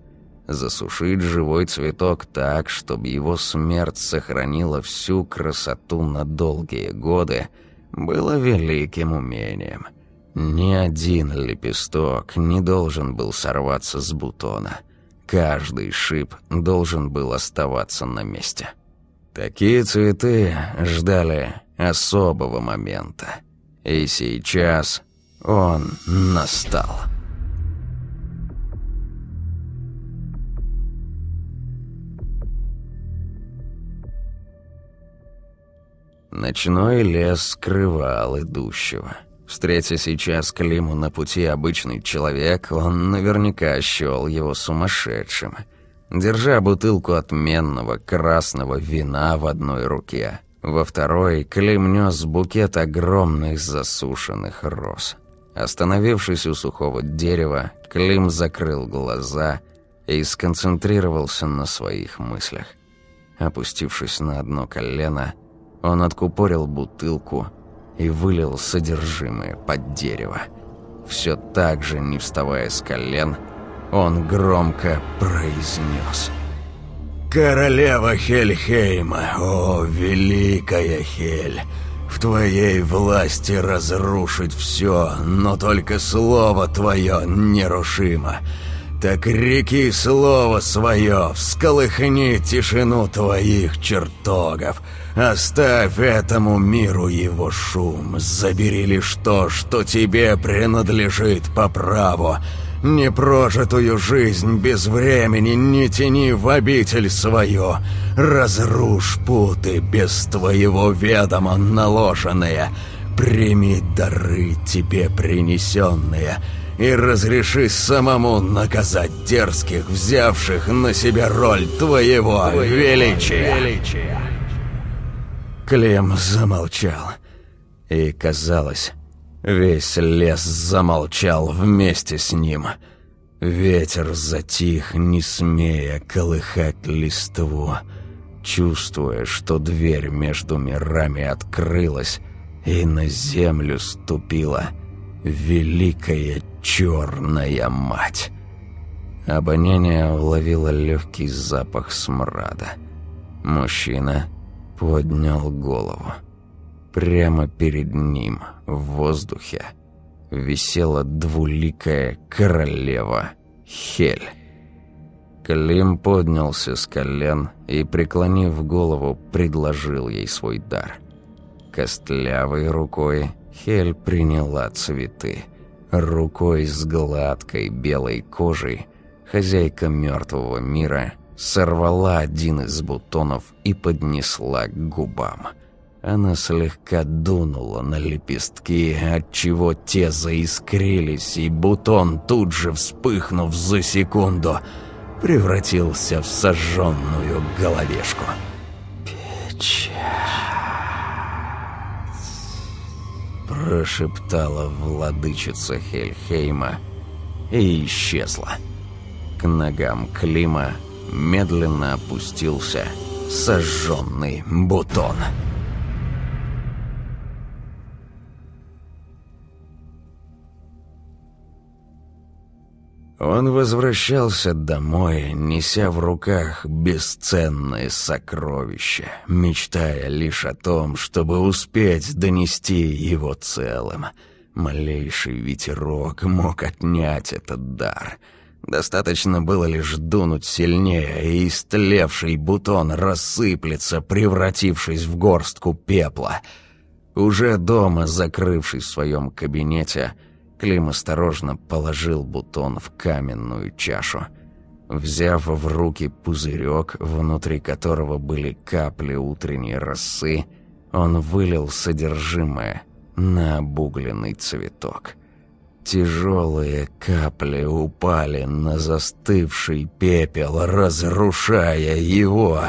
засушить живой цветок так, чтобы его смерть сохранила всю красоту на долгие годы, было великим умением. Ни один лепесток не должен был сорваться с бутона. Каждый шип должен был оставаться на месте. Такие цветы ждали особого момента. И сейчас он настал. Ночной лес скрывал идущего. Встретя сейчас Климу на пути обычный человек, он наверняка счел его сумасшедшим. Держа бутылку отменного красного вина в одной руке, во второй Клим нес букет огромных засушенных роз. Остановившись у сухого дерева, Клим закрыл глаза и сконцентрировался на своих мыслях. Опустившись на одно колено, он откупорил бутылку и вылил содержимое под дерево. Все так же, не вставая с колен, он громко произнес. «Королева Хельхейма, о, великая Хель!» В твоей власти разрушить все, но только слово твое нерушимо. Так реки слово свое, всколыхни тишину твоих чертогов, Оставь этому миру его шум, забери лишь то, что тебе принадлежит по праву. Непрожитую жизнь без времени не тяни в обитель свою. Разрушь путы без твоего ведома наложенные. Прими дары тебе принесенные и разреши самому наказать дерзких, взявших на себя роль твоего, величия. величия. Клем замолчал. И, казалось, весь лес замолчал вместе с ним. Ветер затих, не смея колыхать листву, чувствуя, что дверь между мирами открылась, и на землю ступила Великая Черная Мать. Обоняние уловило легкий запах смрада. Мужчина поднял голову. Прямо перед ним, в воздухе, висела двуликая королева Хель. Клим поднялся с колен и, преклонив голову, предложил ей свой дар. Костлявой рукой Хель приняла цветы. Рукой с гладкой белой кожей хозяйка мертвого мира сорвала один из бутонов и поднесла к губам. Она слегка дунула на лепестки, отчего те заискрились, и бутон, тут же вспыхнув за секунду, превратился в сожженную головешку. «Печать!» Прошептала владычица Хельхейма и исчезла. К ногам Клима медленно опустился сожженный бутон. Он возвращался домой, неся в руках бесценное сокровище, мечтая лишь о том, чтобы успеть донести его целым. Малейший ветерок мог отнять этот дар. Достаточно было лишь дунуть сильнее, и истлевший бутон рассыплется, превратившись в горстку пепла. Уже дома, закрывшись в своем кабинете, Клим осторожно положил бутон в каменную чашу. Взяв в руки пузырек, внутри которого были капли утренней росы, он вылил содержимое на обугленный цветок. Тяжелые капли упали на застывший пепел, разрушая его,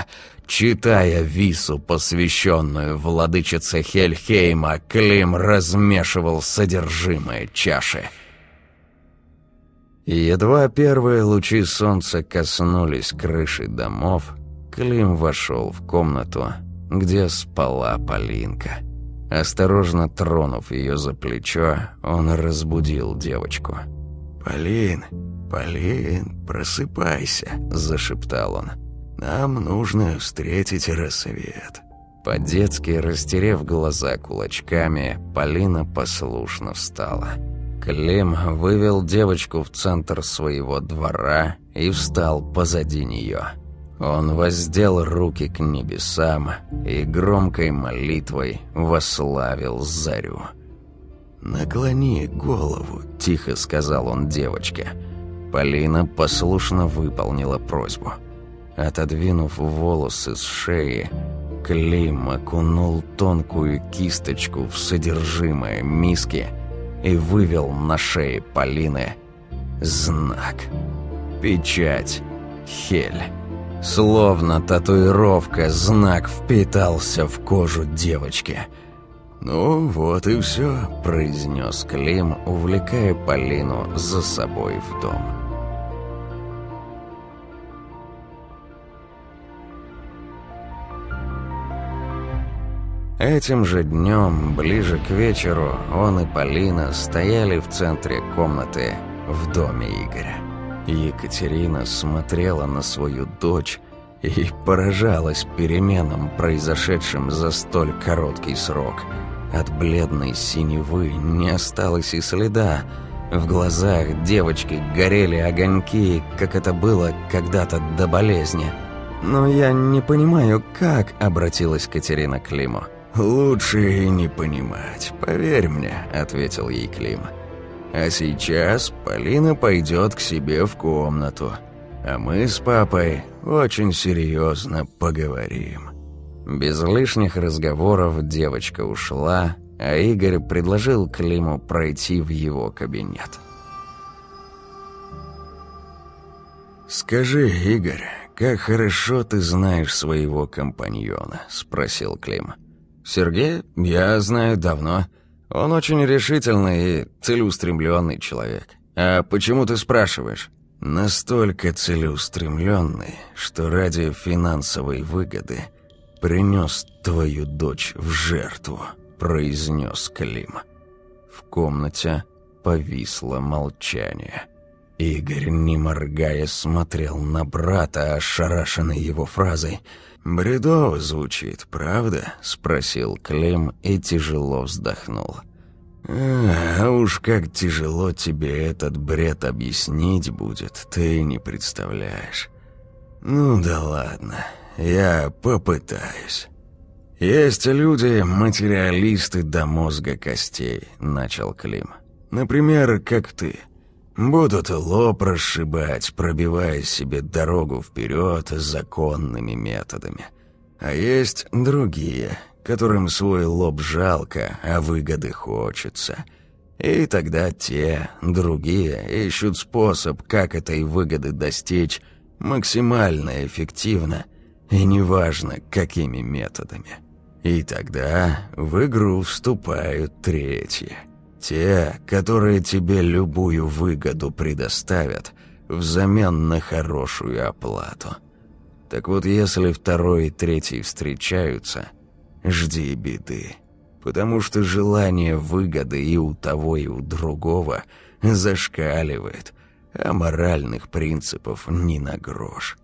Читая вису, посвященную владычице Хельхейма, Клим размешивал содержимое чаши. Едва первые лучи солнца коснулись крыши домов, Клим вошел в комнату, где спала Полинка. Осторожно тронув ее за плечо, он разбудил девочку. «Полин, Полин, просыпайся», – зашептал он. Нам нужно встретить рассвет». По-детски растерев глаза кулачками, Полина послушно встала. Клим вывел девочку в центр своего двора и встал позади нее. Он воздел руки к небесам и громкой молитвой вославил зарю. «Наклони голову», — тихо сказал он девочке. Полина послушно выполнила просьбу. Отодвинув волосы с шеи, Клим окунул тонкую кисточку в содержимое миски и вывел на шее Полины знак. Печать Хель. Словно татуировка, знак впитался в кожу девочки. «Ну вот и все», — произнес Клим, увлекая Полину за собой в дом. Этим же днем, ближе к вечеру, он и Полина стояли в центре комнаты в доме Игоря. Екатерина смотрела на свою дочь и поражалась переменам, произошедшим за столь короткий срок. От бледной синевы не осталось и следа. В глазах девочки горели огоньки, как это было когда-то до болезни. «Но я не понимаю, как...» — обратилась Катерина к Климу. «Лучше и не понимать, поверь мне», — ответил ей Клим. «А сейчас Полина пойдет к себе в комнату, а мы с папой очень серьезно поговорим». Без лишних разговоров девочка ушла, а Игорь предложил Климу пройти в его кабинет. «Скажи, Игорь, как хорошо ты знаешь своего компаньона?» – спросил Клим. Сергей я знаю давно. Он очень решительный и целеустремленный человек. А почему ты спрашиваешь? Настолько целеустремленный, что ради финансовой выгоды принес твою дочь в жертву, произнес Клим. В комнате повисло молчание. Игорь, не моргая, смотрел на брата, ошарашенный его фразой – «Бредово звучит, правда?» – спросил Клим и тяжело вздохнул. «А уж как тяжело тебе этот бред объяснить будет, ты не представляешь. Ну да ладно, я попытаюсь». «Есть люди, материалисты до мозга костей», – начал Клим. «Например, как ты». Будут лоб расшибать, пробивая себе дорогу вперед законными методами. А есть другие, которым свой лоб жалко, а выгоды хочется. И тогда те, другие, ищут способ, как этой выгоды достичь максимально эффективно, и неважно, какими методами. И тогда в игру вступают третьи – Те, которые тебе любую выгоду предоставят взамен на хорошую оплату. Так вот, если второй и третий встречаются, жди беды. Потому что желание выгоды и у того, и у другого зашкаливает, а моральных принципов ни на грош.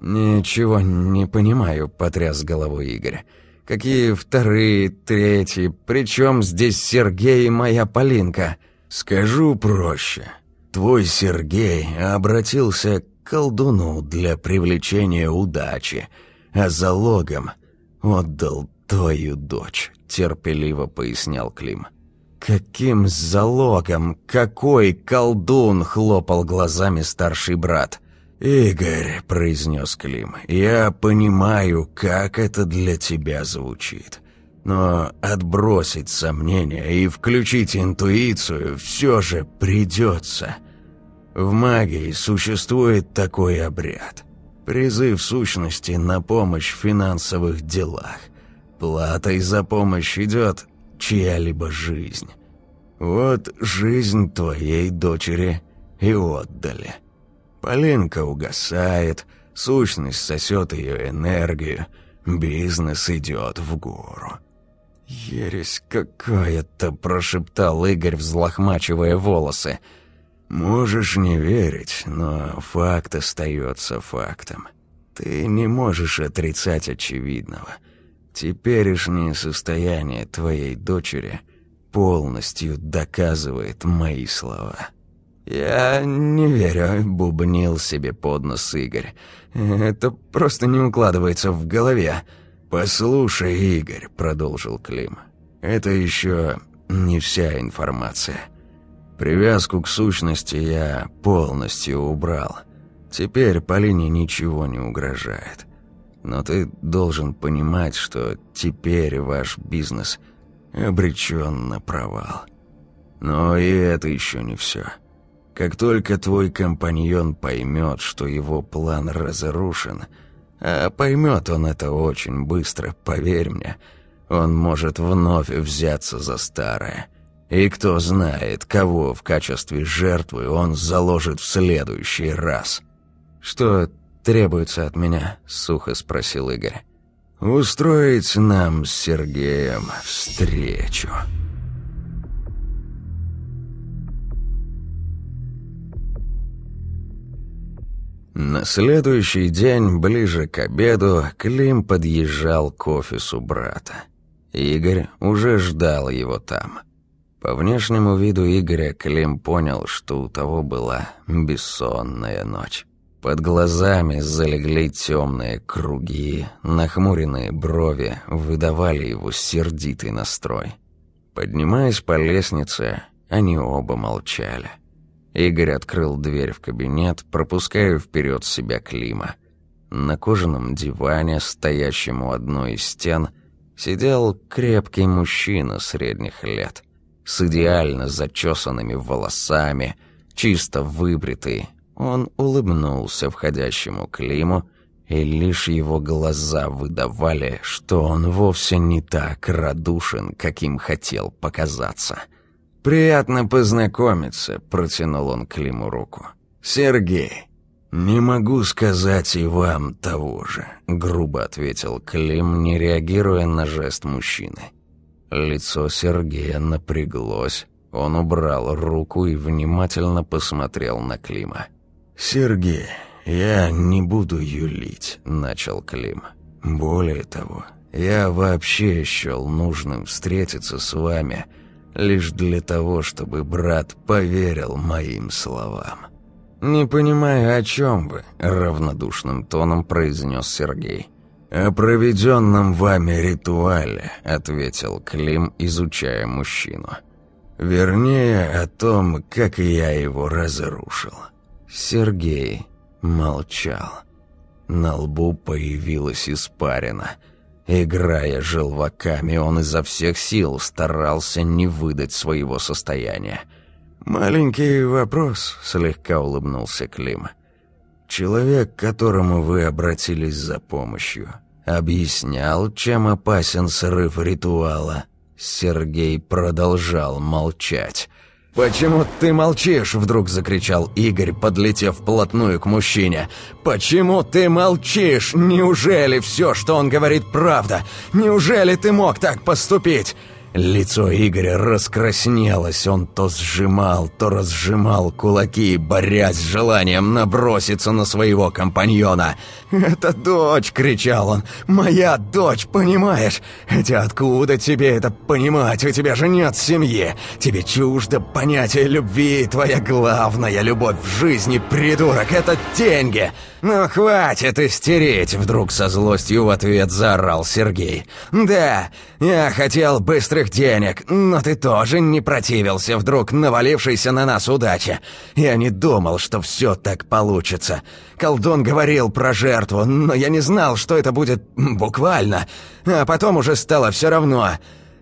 «Ничего не понимаю», — потряс головой Игорь. Какие вторые, третьи? Причем здесь Сергей и моя Полинка? Скажу проще. Твой Сергей обратился к колдуну для привлечения удачи, а залогом отдал твою дочь, терпеливо пояснял Клим. «Каким залогом? Какой колдун?» — хлопал глазами старший брат. «Игорь», — произнес Клим, — «я понимаю, как это для тебя звучит. Но отбросить сомнения и включить интуицию все же придется. В магии существует такой обряд. Призыв сущности на помощь в финансовых делах. Платой за помощь идет чья-либо жизнь. Вот жизнь твоей дочери и отдали». Полинка угасает, сущность сосет ее энергию, бизнес идет в гору. «Ересь какая-то!» – прошептал Игорь, взлохмачивая волосы. «Можешь не верить, но факт остается фактом. Ты не можешь отрицать очевидного. Теперешнее состояние твоей дочери полностью доказывает мои слова». «Я не верю», — бубнил себе под нос Игорь. «Это просто не укладывается в голове». «Послушай, Игорь», — продолжил Клим, — «это еще не вся информация. Привязку к сущности я полностью убрал. Теперь Полине ничего не угрожает. Но ты должен понимать, что теперь ваш бизнес обречен на провал. Но и это еще не все». Как только твой компаньон поймет, что его план разрушен, а поймет он это очень быстро, поверь мне, он может вновь взяться за старое. И кто знает, кого в качестве жертвы он заложит в следующий раз. «Что требуется от меня?» — сухо спросил Игорь. «Устроить нам с Сергеем встречу». На следующий день, ближе к обеду, Клим подъезжал к офису брата. Игорь уже ждал его там. По внешнему виду Игоря Клим понял, что у того была бессонная ночь. Под глазами залегли темные круги, нахмуренные брови выдавали его сердитый настрой. Поднимаясь по лестнице, они оба молчали. Игорь открыл дверь в кабинет, пропуская вперед себя Клима. На кожаном диване, стоящем у одной из стен, сидел крепкий мужчина средних лет, с идеально зачесанными волосами, чисто выбритый. Он улыбнулся входящему Климу, и лишь его глаза выдавали, что он вовсе не так радушен, каким хотел показаться — «Приятно познакомиться», — протянул он Климу руку. «Сергей». «Не могу сказать и вам того же», — грубо ответил Клим, не реагируя на жест мужчины. Лицо Сергея напряглось. Он убрал руку и внимательно посмотрел на Клима. «Сергей, я не буду юлить», — начал Клим. «Более того, я вообще счел нужным встретиться с вами», — лишь для того, чтобы брат поверил моим словам. «Не понимаю, о чем вы», — равнодушным тоном произнес Сергей. «О проведенном вами ритуале», — ответил Клим, изучая мужчину. «Вернее, о том, как я его разрушил». Сергей молчал. На лбу появилась испарина — Играя желваками, он изо всех сил старался не выдать своего состояния. «Маленький вопрос», — слегка улыбнулся Клим. «Человек, к которому вы обратились за помощью, объяснял, чем опасен срыв ритуала?» Сергей продолжал молчать. «Почему ты молчишь?» – вдруг закричал Игорь, подлетев вплотную к мужчине. «Почему ты молчишь? Неужели все, что он говорит, правда? Неужели ты мог так поступить?» Лицо Игоря раскраснелось, он то сжимал, то разжимал кулаки, борясь с желанием наброситься на своего компаньона. «Это дочь!» — кричал он. «Моя дочь, понимаешь? Хотя откуда тебе это понимать? У тебя же нет семьи. Тебе чуждо понятие любви. Твоя главная любовь в жизни, придурок, это деньги!» «Ну, хватит истереть!» — вдруг со злостью в ответ заорал Сергей. «Да, я хотел быстрых денег, но ты тоже не противился вдруг навалившейся на нас удачи. Я не думал, что все так получится. Колдун говорил про жертву, но я не знал, что это будет буквально. А потом уже стало все равно.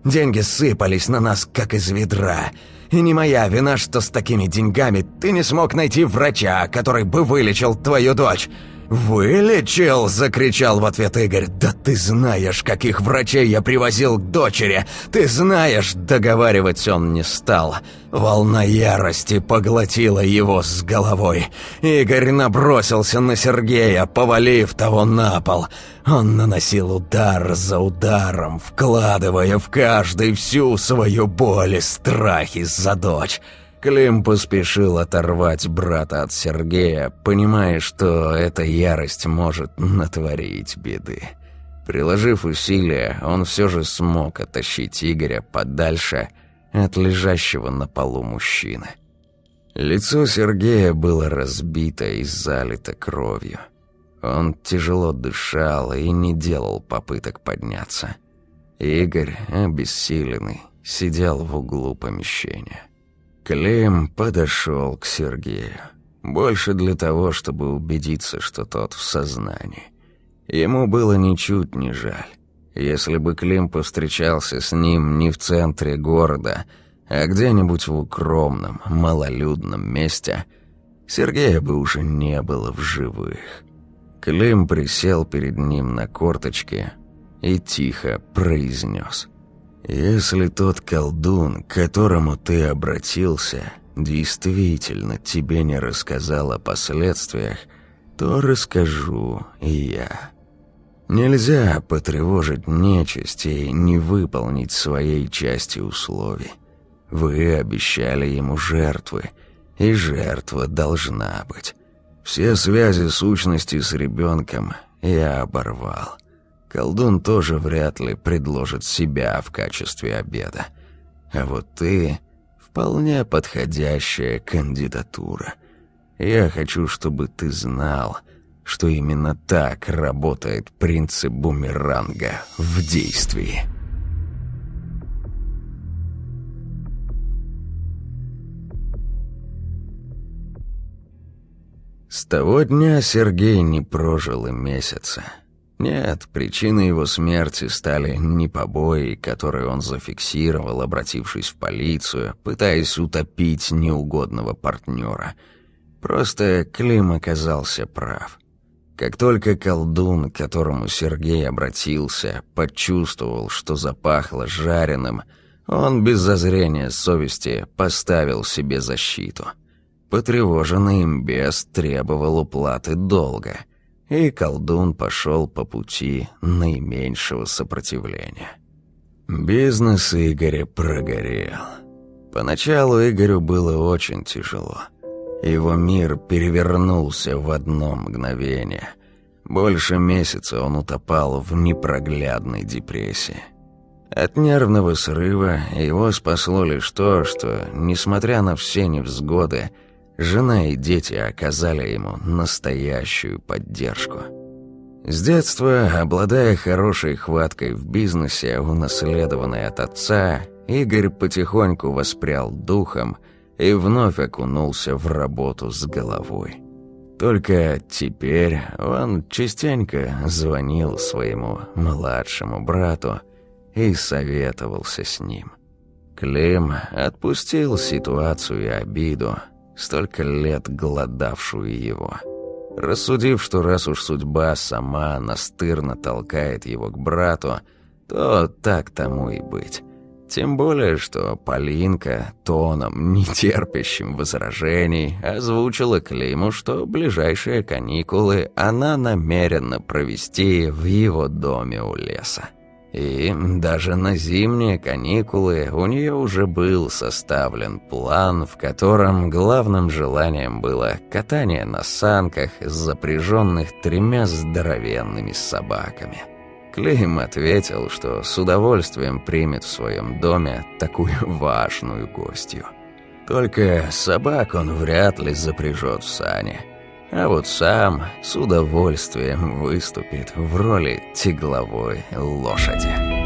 Деньги сыпались на нас, как из ведра». И не моя вина, что с такими деньгами ты не смог найти врача, который бы вылечил твою дочь. «Вылечил!» – закричал в ответ Игорь. «Да ты знаешь, каких врачей я привозил к дочери! Ты знаешь!» – договаривать он не стал. Волна ярости поглотила его с головой. Игорь набросился на Сергея, повалив того на пол. Он наносил удар за ударом, вкладывая в каждый всю свою боль и страхи за дочь. Клим поспешил оторвать брата от Сергея, понимая, что эта ярость может натворить беды. Приложив усилия, он все же смог оттащить Игоря подальше от лежащего на полу мужчины. Лицо Сергея было разбито и залито кровью. Он тяжело дышал и не делал попыток подняться. Игорь, обессиленный, сидел в углу помещения. Клим подошел к Сергею. Больше для того, чтобы убедиться, что тот в сознании. Ему было ничуть не жаль. Если бы Клим повстречался с ним не в центре города, а где-нибудь в укромном, малолюдном месте, Сергея бы уже не было в живых. Клим присел перед ним на корточки и тихо произнес — если тот колдун, к которому ты обратился, действительно тебе не рассказал о последствиях, то расскажу и я. Нельзя потревожить нечисть и не выполнить своей части условий. Вы обещали ему жертвы, и жертва должна быть. Все связи сущности с ребенком я оборвал. Колдун тоже вряд ли предложит себя в качестве обеда. А вот ты — вполне подходящая кандидатура. Я хочу, чтобы ты знал, что именно так работает принцип бумеранга в действии. С того дня Сергей не прожил и месяца. Нет, причиной его смерти стали не побои, которые он зафиксировал, обратившись в полицию, пытаясь утопить неугодного партнера. Просто Клим оказался прав. Как только колдун, к которому Сергей обратился, почувствовал, что запахло жареным, он без зазрения совести поставил себе защиту. Потревоженный им бес требовал уплаты долга — и колдун пошел по пути наименьшего сопротивления. Бизнес Игоря прогорел. Поначалу Игорю было очень тяжело. Его мир перевернулся в одно мгновение. Больше месяца он утопал в непроглядной депрессии. От нервного срыва его спасло лишь то, что, несмотря на все невзгоды, Жена и дети оказали ему настоящую поддержку. С детства, обладая хорошей хваткой в бизнесе, унаследованной от отца, Игорь потихоньку воспрял духом и вновь окунулся в работу с головой. Только теперь он частенько звонил своему младшему брату и советовался с ним. Клим отпустил ситуацию и обиду, столько лет голодавшую его. Рассудив, что раз уж судьба сама настырно толкает его к брату, то так тому и быть. Тем более, что Полинка тоном, не терпящим возражений, озвучила Климу, что ближайшие каникулы она намерена провести в его доме у леса. И даже на зимние каникулы у нее уже был составлен план, в котором главным желанием было катание на санках, запряженных тремя здоровенными собаками. Клим ответил, что с удовольствием примет в своем доме такую важную гостью. Только собак он вряд ли запряжет в сани – а вот сам с удовольствием выступит в роли тягловой лошади.